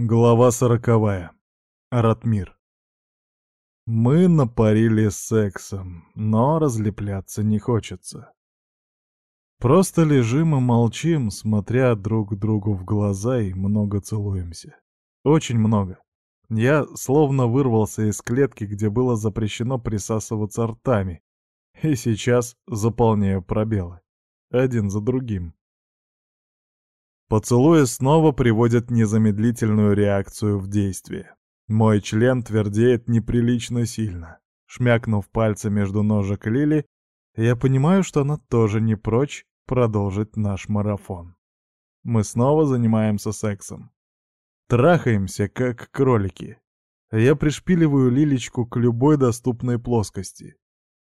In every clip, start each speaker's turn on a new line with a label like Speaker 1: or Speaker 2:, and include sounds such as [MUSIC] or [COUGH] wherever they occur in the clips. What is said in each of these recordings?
Speaker 1: Глава сороковая. Ратмир. Мы напарили сексом, но разлепляться не хочется. Просто лежим и молчим, смотря друг другу в глаза и много целуемся. Очень много. Я словно вырвался из клетки, где было запрещено присасываться ртами, и сейчас заполняю пробелы. Один за другим. Поцелуи снова приводят незамедлительную реакцию в действие. Мой член твердеет неприлично сильно. Шмякнув пальцы между ножек Лили, я понимаю, что она тоже не прочь продолжить наш марафон. Мы снова занимаемся сексом. Трахаемся, как кролики. Я пришпиливаю Лилечку к любой доступной плоскости.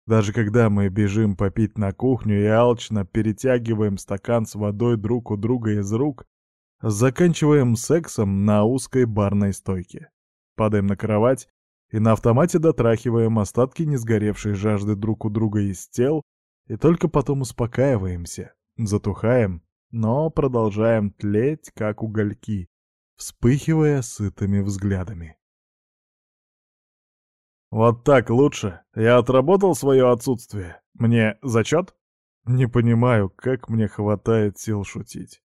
Speaker 1: Даже когда мы бежим попить на кухню и алчно перетягиваем стакан с водой друг у друга из рук, заканчиваем сексом на узкой барной стойке. Падаем на кровать и на автомате дотрахиваем остатки не сгоревшей жажды друг у друга из тел и только потом успокаиваемся, затухаем, но продолжаем тлеть, как угольки, вспыхивая сытыми взглядами. «Вот так лучше. Я отработал свое отсутствие. Мне зачет?» «Не понимаю, как мне хватает сил шутить».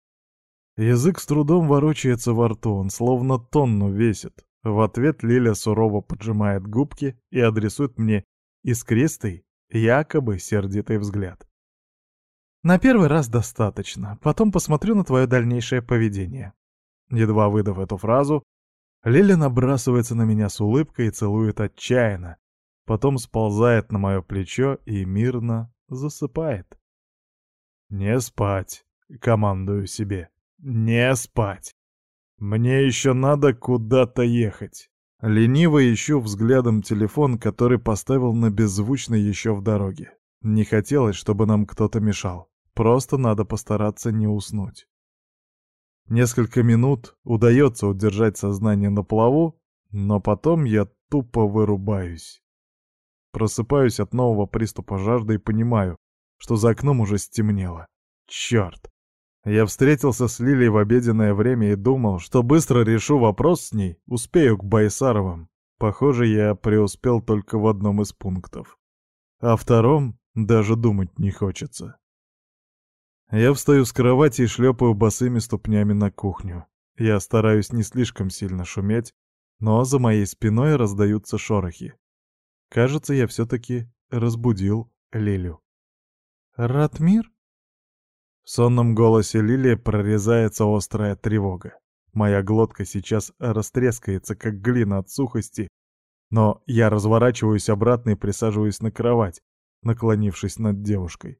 Speaker 1: Язык с трудом ворочается во рту, он словно тонну весит. В ответ Лиля сурово поджимает губки и адресует мне искристый, якобы сердитый взгляд. «На первый раз достаточно. Потом посмотрю на твое дальнейшее поведение». Едва выдав эту фразу, Леля набрасывается на меня с улыбкой и целует отчаянно. Потом сползает на мое плечо и мирно засыпает. «Не спать!» — командую себе. «Не спать! Мне еще надо куда-то ехать!» Лениво ищу взглядом телефон, который поставил на беззвучный еще в дороге. Не хотелось, чтобы нам кто-то мешал. Просто надо постараться не уснуть. Несколько минут удается удержать сознание на плаву, но потом я тупо вырубаюсь. Просыпаюсь от нового приступа жажды и понимаю, что за окном уже стемнело. Черт! Я встретился с Лилей в обеденное время и думал, что быстро решу вопрос с ней, успею к Байсаровым. Похоже, я преуспел только в одном из пунктов. а втором даже думать не хочется. Я встаю с кровати и шлепаю босыми ступнями на кухню. Я стараюсь не слишком сильно шуметь, но за моей спиной раздаются шорохи. Кажется, я все-таки разбудил Лилю. «Ратмир?» В сонном голосе Лилии прорезается острая тревога. Моя глотка сейчас растрескается, как глина от сухости, но я разворачиваюсь обратно и присаживаюсь на кровать, наклонившись над девушкой.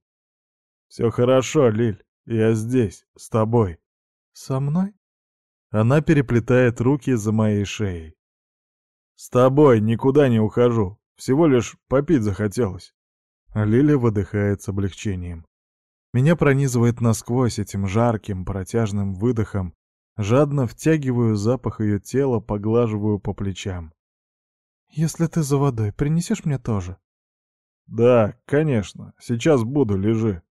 Speaker 1: «Все хорошо, Лиль, я здесь, с тобой». «Со мной?» Она переплетает руки за моей шеей. «С тобой никуда не ухожу. Всего лишь попить захотелось». Лиля выдыхает с облегчением. Меня пронизывает насквозь этим жарким, протяжным выдохом. Жадно втягиваю запах ее тела, поглаживаю по плечам. «Если ты за водой, принесешь мне тоже?» «Да, конечно. Сейчас буду, лежи».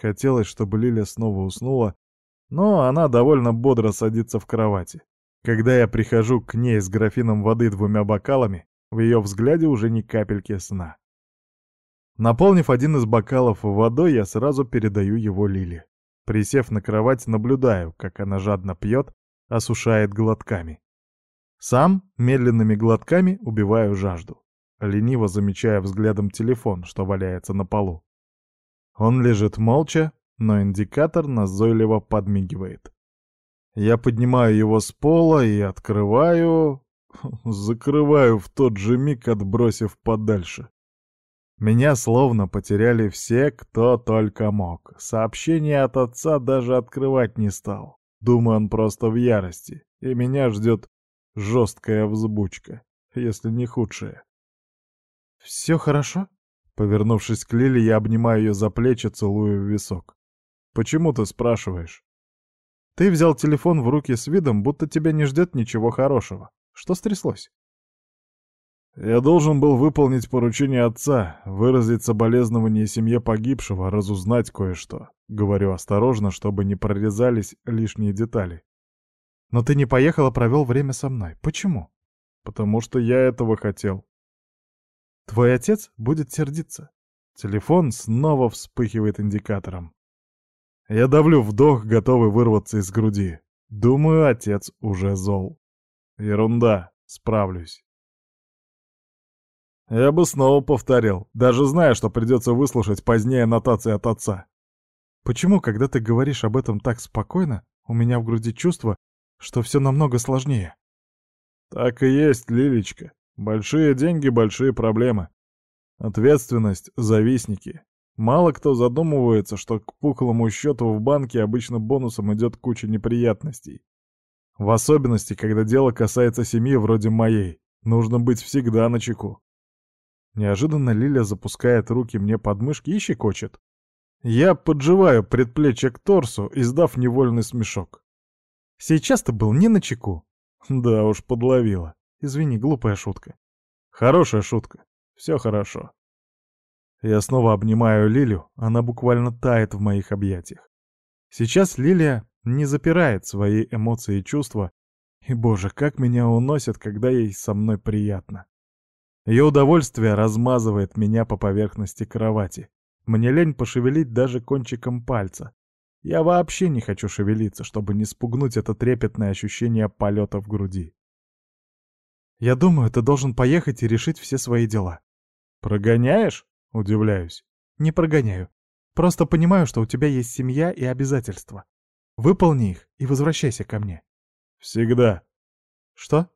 Speaker 1: Хотелось, чтобы Лиля снова уснула, но она довольно бодро садится в кровати. Когда я прихожу к ней с графином воды двумя бокалами, в ее взгляде уже ни капельки сна. Наполнив один из бокалов водой, я сразу передаю его Лиле. Присев на кровать, наблюдаю, как она жадно пьет, осушает глотками. Сам медленными глотками убиваю жажду, лениво замечая взглядом телефон, что валяется на полу. Он лежит молча, но индикатор назойливо подмигивает. Я поднимаю его с пола и открываю... [LAUGHS] Закрываю в тот же миг, отбросив подальше. Меня словно потеряли все, кто только мог. Сообщение от отца даже открывать не стал. Думаю, он просто в ярости, и меня ждет жесткая взбучка, если не худшая. «Все хорошо?» Повернувшись к Лиле, я обнимаю ее за плечи, целую в висок. «Почему ты спрашиваешь?» «Ты взял телефон в руки с видом, будто тебя не ждет ничего хорошего. Что стряслось?» «Я должен был выполнить поручение отца, выразить соболезнование семье погибшего, разузнать кое-что. Говорю осторожно, чтобы не прорезались лишние детали. Но ты не поехал, а провел время со мной. Почему?» «Потому что я этого хотел. Твой отец будет сердиться. Телефон снова вспыхивает индикатором. Я давлю вдох, готовый вырваться из груди. Думаю, отец уже зол. Ерунда, справлюсь. Я бы снова повторил, даже зная, что придется выслушать позднее нотации от отца. Почему, когда ты говоришь об этом так спокойно, у меня в груди чувство, что все намного сложнее? Так и есть, Лилечка. Большие деньги — большие проблемы. Ответственность — завистники. Мало кто задумывается, что к пухлому счету в банке обычно бонусом идет куча неприятностей. В особенности, когда дело касается семьи вроде моей. Нужно быть всегда на чеку. Неожиданно Лиля запускает руки мне под мышки и щекочет. Я подживаю предплечье к торсу, издав невольный смешок. Сейчас ты был не на чеку. Да уж, подловила. Извини, глупая шутка. Хорошая шутка. Все хорошо. Я снова обнимаю Лилю, она буквально тает в моих объятиях. Сейчас Лилия не запирает свои эмоции и чувства, и, боже, как меня уносят, когда ей со мной приятно. Ее удовольствие размазывает меня по поверхности кровати. Мне лень пошевелить даже кончиком пальца. Я вообще не хочу шевелиться, чтобы не спугнуть это трепетное ощущение полета в груди. Я думаю, ты должен поехать и решить все свои дела». «Прогоняешь?» — удивляюсь. «Не прогоняю. Просто понимаю, что у тебя есть семья и обязательства. Выполни их и возвращайся ко мне». «Всегда». «Что?»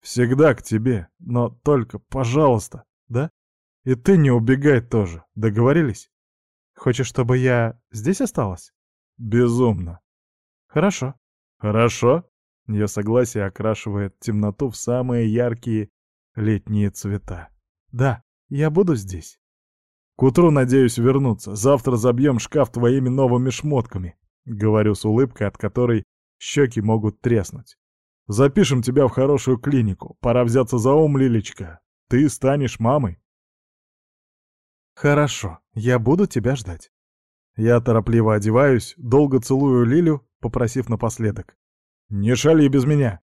Speaker 1: «Всегда к тебе, но только, пожалуйста, да? И ты не убегай тоже, договорились?» «Хочешь, чтобы я здесь осталась?» «Безумно». «Хорошо». «Хорошо?» Ее согласие окрашивает темноту в самые яркие летние цвета. Да, я буду здесь. К утру надеюсь вернуться. Завтра забьем шкаф твоими новыми шмотками. Говорю с улыбкой, от которой щеки могут треснуть. Запишем тебя в хорошую клинику. Пора взяться за ум, Лилечка. Ты станешь мамой. Хорошо, я буду тебя ждать. Я торопливо одеваюсь, долго целую Лилю, попросив напоследок. Не шали без меня!»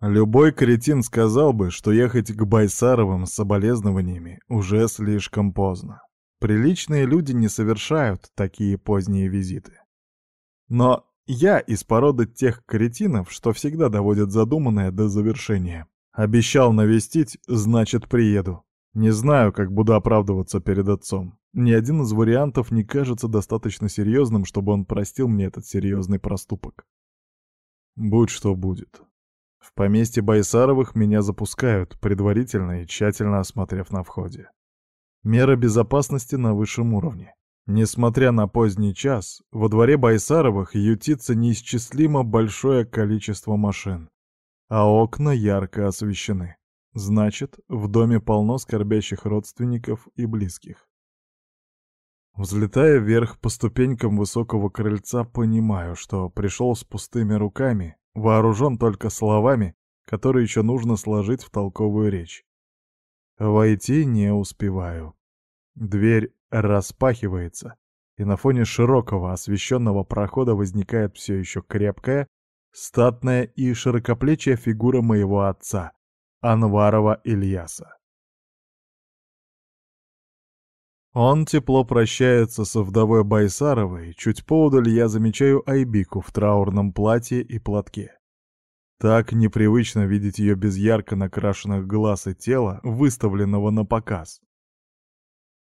Speaker 1: Любой кретин сказал бы, что ехать к Байсаровым с соболезнованиями уже слишком поздно. Приличные люди не совершают такие поздние визиты. Но я из породы тех кретинов, что всегда доводят задуманное до завершения. Обещал навестить, значит приеду. Не знаю, как буду оправдываться перед отцом. Ни один из вариантов не кажется достаточно серьезным, чтобы он простил мне этот серьезный проступок. Будь что будет. В поместье Байсаровых меня запускают, предварительно и тщательно осмотрев на входе. Мера безопасности на высшем уровне. Несмотря на поздний час, во дворе Байсаровых ютится неисчислимо большое количество машин, а окна ярко освещены. Значит, в доме полно скорбящих родственников и близких. Взлетая вверх по ступенькам высокого крыльца, понимаю, что пришел с пустыми руками, вооружен только словами, которые еще нужно сложить в толковую речь. Войти не успеваю. Дверь распахивается, и на фоне широкого освещенного прохода возникает все еще крепкая, статная и широкоплечья фигура моего отца, Анварова Ильяса. Он тепло прощается со вдовой Байсаровой, чуть поодаль я замечаю Айбику в траурном платье и платке. Так непривычно видеть ее без ярко накрашенных глаз и тела, выставленного на показ.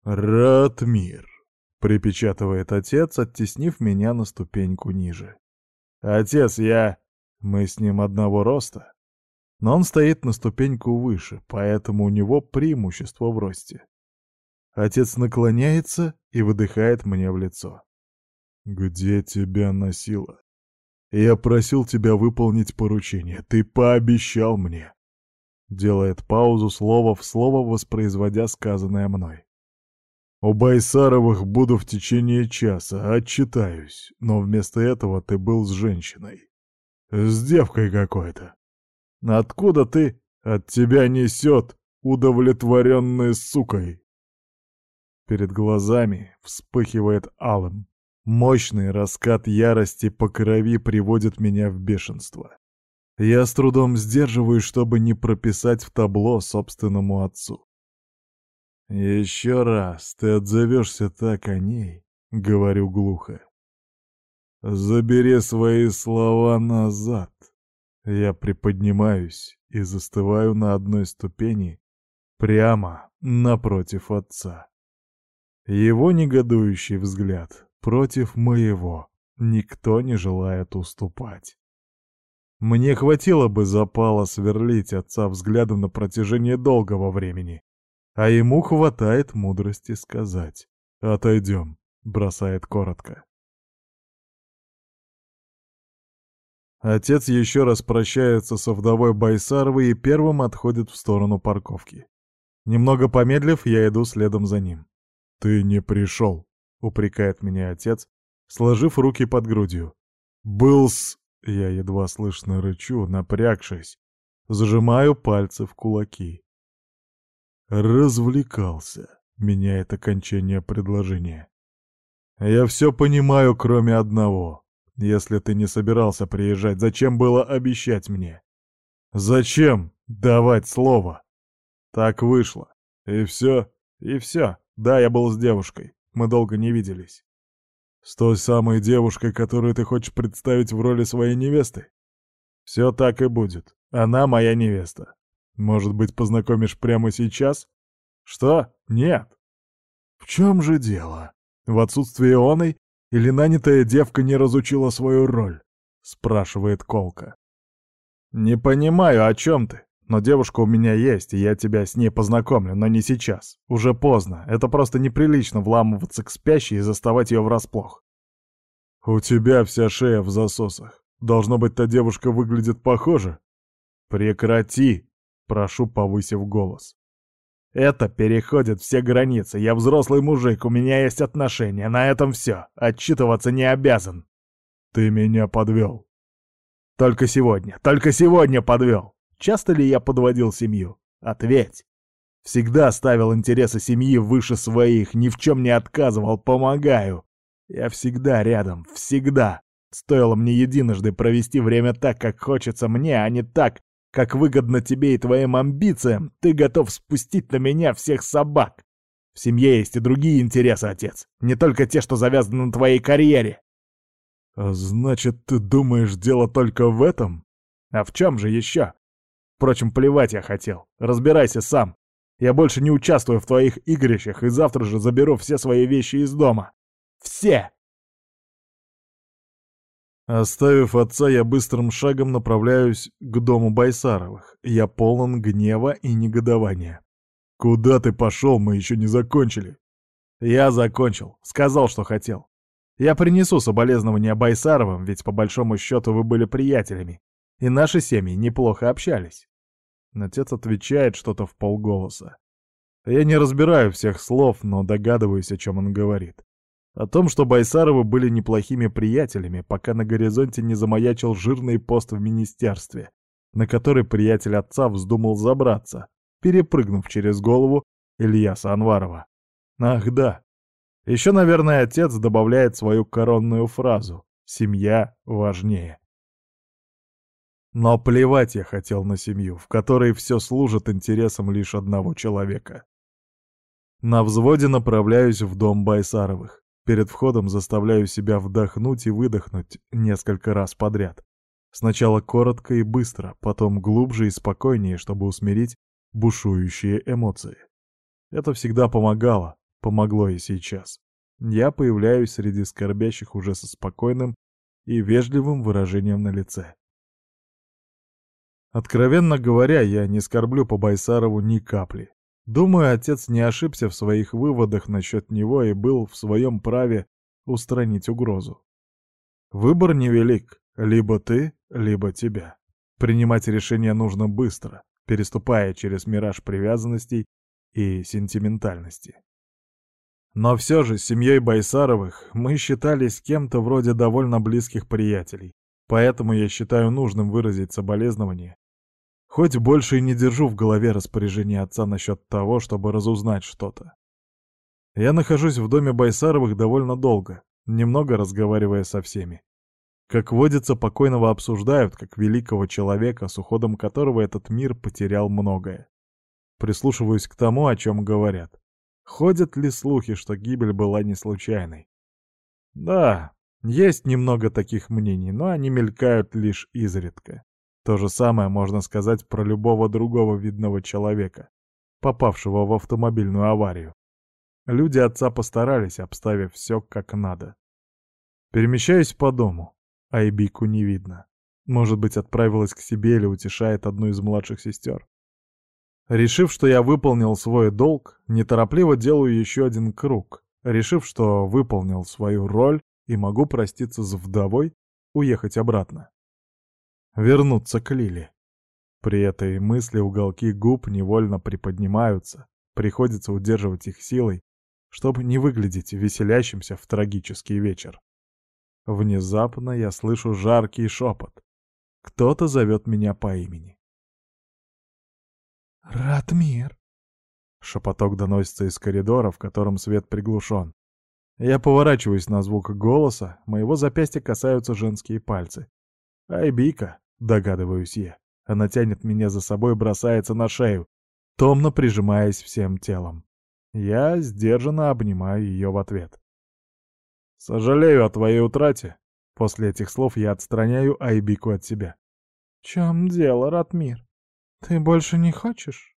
Speaker 1: «Ратмир», — припечатывает отец, оттеснив меня на ступеньку ниже. «Отец, я...» Мы с ним одного роста. Но он стоит на ступеньку выше, поэтому у него преимущество в росте. Отец наклоняется и выдыхает мне в лицо. «Где тебя носило? Я просил тебя выполнить поручение. Ты пообещал мне!» Делает паузу слово в слово, воспроизводя сказанное мной. «У Байсаровых буду в течение часа, отчитаюсь, но вместо этого ты был с женщиной. С девкой какой-то. Откуда ты? От тебя несет, удовлетворенной сукой!» Перед глазами вспыхивает алым. Мощный раскат ярости по крови приводит меня в бешенство. Я с трудом сдерживаюсь, чтобы не прописать в табло собственному отцу. «Еще раз ты отзовешься так о ней», — говорю глухо. «Забери свои слова назад». Я приподнимаюсь и застываю на одной ступени прямо напротив отца. Его негодующий взгляд против моего. Никто не желает уступать. Мне хватило бы запала сверлить отца взглядом на протяжении долгого времени, а ему хватает мудрости сказать «Отойдем», — бросает коротко. Отец еще раз прощается со вдовой Байсаровой и первым отходит в сторону парковки. Немного помедлив, я иду следом за ним. «Ты не пришел», — упрекает меня отец, сложив руки под грудью. «Был с...» — я едва слышно рычу, напрягшись. Зажимаю пальцы в кулаки. «Развлекался», — меняет окончание предложения. «Я все понимаю, кроме одного. Если ты не собирался приезжать, зачем было обещать мне? Зачем давать слово? Так вышло. И все, и все. Да, я был с девушкой. Мы долго не виделись. С той самой девушкой, которую ты хочешь представить в роли своей невесты? Все так и будет. Она моя невеста. Может быть, познакомишь прямо сейчас? Что? Нет. В чем же дело? В отсутствии оной или нанятая девка не разучила свою роль? Спрашивает Колка. Не понимаю, о чем ты? Но девушка у меня есть, и я тебя с ней познакомлю, но не сейчас. Уже поздно. Это просто неприлично вламываться к спящей и заставать ее врасплох. У тебя вся шея в засосах. Должно быть, та девушка выглядит похоже. Прекрати, прошу, повысив голос. Это переходит все границы. Я взрослый мужик, у меня есть отношения. На этом все. Отчитываться не обязан. Ты меня подвел. Только сегодня, только сегодня подвел. Часто ли я подводил семью? Ответь. Всегда ставил интересы семьи выше своих, ни в чем не отказывал, помогаю. Я всегда рядом, всегда. Стоило мне единожды провести время так, как хочется мне, а не так, как выгодно тебе и твоим амбициям. Ты готов спустить на меня всех собак. В семье есть и другие интересы, отец. Не только те, что завязаны на твоей карьере. А значит, ты думаешь, дело только в этом? А в чем же еще? Впрочем, плевать я хотел. Разбирайся сам. Я больше не участвую в твоих игрищах и завтра же заберу все свои вещи из дома. Все!» Оставив отца, я быстрым шагом направляюсь к дому Байсаровых. Я полон гнева и негодования. «Куда ты пошел? Мы еще не закончили!» «Я закончил. Сказал, что хотел. Я принесу соболезнования Байсаровым, ведь по большому счету вы были приятелями, и наши семьи неплохо общались». Отец отвечает что-то в полголоса. Я не разбираю всех слов, но догадываюсь, о чем он говорит. О том, что Байсаровы были неплохими приятелями, пока на горизонте не замаячил жирный пост в министерстве, на который приятель отца вздумал забраться, перепрыгнув через голову Ильяса Анварова. Ах да. Еще, наверное, отец добавляет свою коронную фразу «Семья важнее». Но плевать я хотел на семью, в которой все служит интересам лишь одного человека. На взводе направляюсь в дом Байсаровых. Перед входом заставляю себя вдохнуть и выдохнуть несколько раз подряд. Сначала коротко и быстро, потом глубже и спокойнее, чтобы усмирить бушующие эмоции. Это всегда помогало, помогло и сейчас. Я появляюсь среди скорбящих уже со спокойным и вежливым выражением на лице. Откровенно говоря, я не скорблю по Байсарову ни капли. Думаю, отец не ошибся в своих выводах насчет него и был в своем праве устранить угрозу. Выбор невелик. Либо ты, либо тебя. Принимать решение нужно быстро, переступая через мираж привязанностей и сентиментальности. Но все же с семьей Байсаровых мы считались кем-то вроде довольно близких приятелей, поэтому я считаю нужным выразить соболезнования. Хоть больше и не держу в голове распоряжение отца насчет того, чтобы разузнать что-то. Я нахожусь в доме Байсаровых довольно долго, немного разговаривая со всеми. Как водится, покойного обсуждают, как великого человека, с уходом которого этот мир потерял многое. Прислушиваюсь к тому, о чем говорят. Ходят ли слухи, что гибель была не случайной? Да, есть немного таких мнений, но они мелькают лишь изредка. То же самое можно сказать про любого другого видного человека, попавшего в автомобильную аварию. Люди отца постарались, обставив все как надо. Перемещаюсь по дому, а Айбику не видно. Может быть, отправилась к себе или утешает одну из младших сестер. Решив, что я выполнил свой долг, неторопливо делаю еще один круг. Решив, что выполнил свою роль и могу проститься с вдовой, уехать обратно вернуться к Лиле. При этой мысли уголки губ невольно приподнимаются, приходится удерживать их силой, чтобы не выглядеть веселящимся в трагический вечер. Внезапно я слышу жаркий шепот. Кто-то зовет меня по имени.
Speaker 2: «Ратмир!»
Speaker 1: Шепоток доносится из коридора, в котором свет приглушен. Я поворачиваюсь на звук голоса, моего запястья касаются женские пальцы. «Айбика!» Догадываюсь я. Она тянет меня за собой, бросается на шею, томно прижимаясь всем телом. Я сдержанно обнимаю ее в ответ. «Сожалею о твоей утрате». После этих слов я отстраняю Айбику от себя.
Speaker 2: «В чем дело, Ратмир? Ты больше не хочешь?»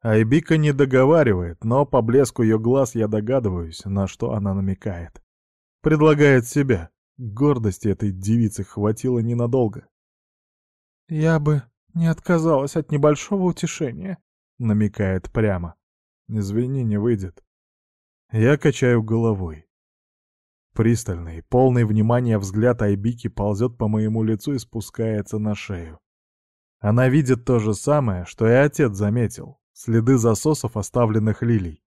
Speaker 1: Айбика не договаривает, но по блеску ее глаз я догадываюсь, на что она намекает. Предлагает себя. Гордости этой девицы хватило ненадолго.
Speaker 2: «Я бы не отказалась от небольшого утешения», — намекает прямо.
Speaker 1: «Извини, не выйдет». Я качаю головой. Пристальный, полный внимания взгляд Айбики ползет по моему лицу и спускается на шею. Она видит то же самое, что и отец заметил, следы засосов, оставленных лилий.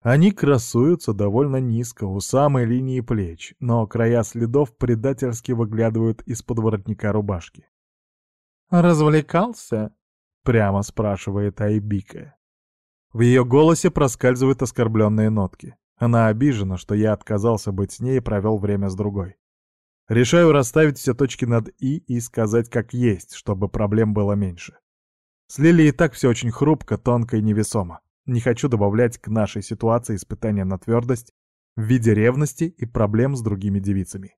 Speaker 1: Они красуются довольно низко, у самой линии плеч, но края следов предательски выглядывают из-под воротника рубашки.
Speaker 2: «Развлекался?»
Speaker 1: — прямо спрашивает Айбика. В ее голосе проскальзывают оскорбленные нотки. Она обижена, что я отказался быть с ней и провел время с другой. Решаю расставить все точки над «и» и сказать как есть, чтобы проблем было меньше. С Лили и так все очень хрупко, тонко и невесомо. Не хочу добавлять к нашей ситуации испытания на твердость в виде ревности и проблем с другими девицами.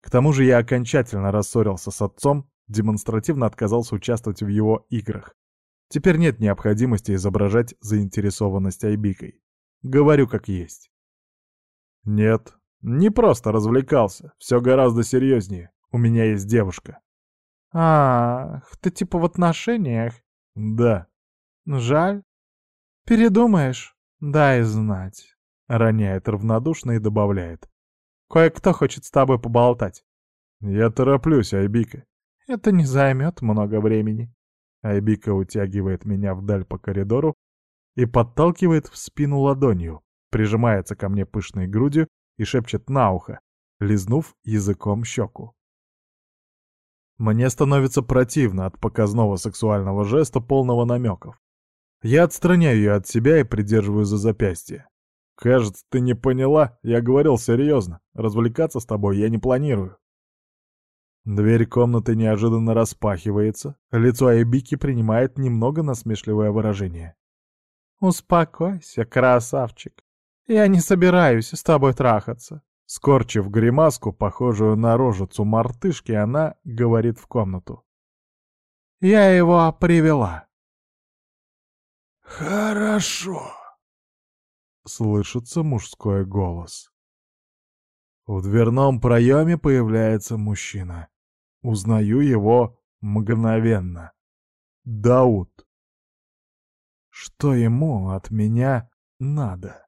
Speaker 1: К тому же я окончательно рассорился с отцом, демонстративно отказался участвовать в его играх. Теперь нет необходимости изображать заинтересованность Айбикой. Говорю как есть. Нет, не просто развлекался. Все гораздо серьезнее. У меня есть девушка.
Speaker 2: Ах, ты типа в отношениях?
Speaker 1: Да.
Speaker 2: Жаль. Передумаешь? Дай знать.
Speaker 1: Роняет равнодушно и добавляет.
Speaker 2: Кое-кто хочет с тобой поболтать.
Speaker 1: Я тороплюсь, Айбика.
Speaker 2: Это не займет много времени.
Speaker 1: Айбика утягивает меня вдаль по коридору и подталкивает в спину ладонью, прижимается ко мне пышной грудью и шепчет на ухо, лизнув языком щеку. Мне становится противно от показного сексуального жеста, полного намеков. Я отстраняю ее от себя и придерживаю за запястье. «Кажется, ты не поняла. Я говорил серьезно. Развлекаться с тобой я не планирую». Дверь комнаты неожиданно распахивается. Лицо Айбики принимает немного насмешливое выражение.
Speaker 2: «Успокойся, красавчик. Я не собираюсь с тобой трахаться».
Speaker 1: Скорчив гримаску, похожую на рожицу мартышки, она говорит в комнату.
Speaker 2: «Я его привела».
Speaker 1: «Хорошо», — слышится мужской голос. В дверном проеме появляется мужчина. Узнаю его мгновенно. Дауд. Что ему от меня надо?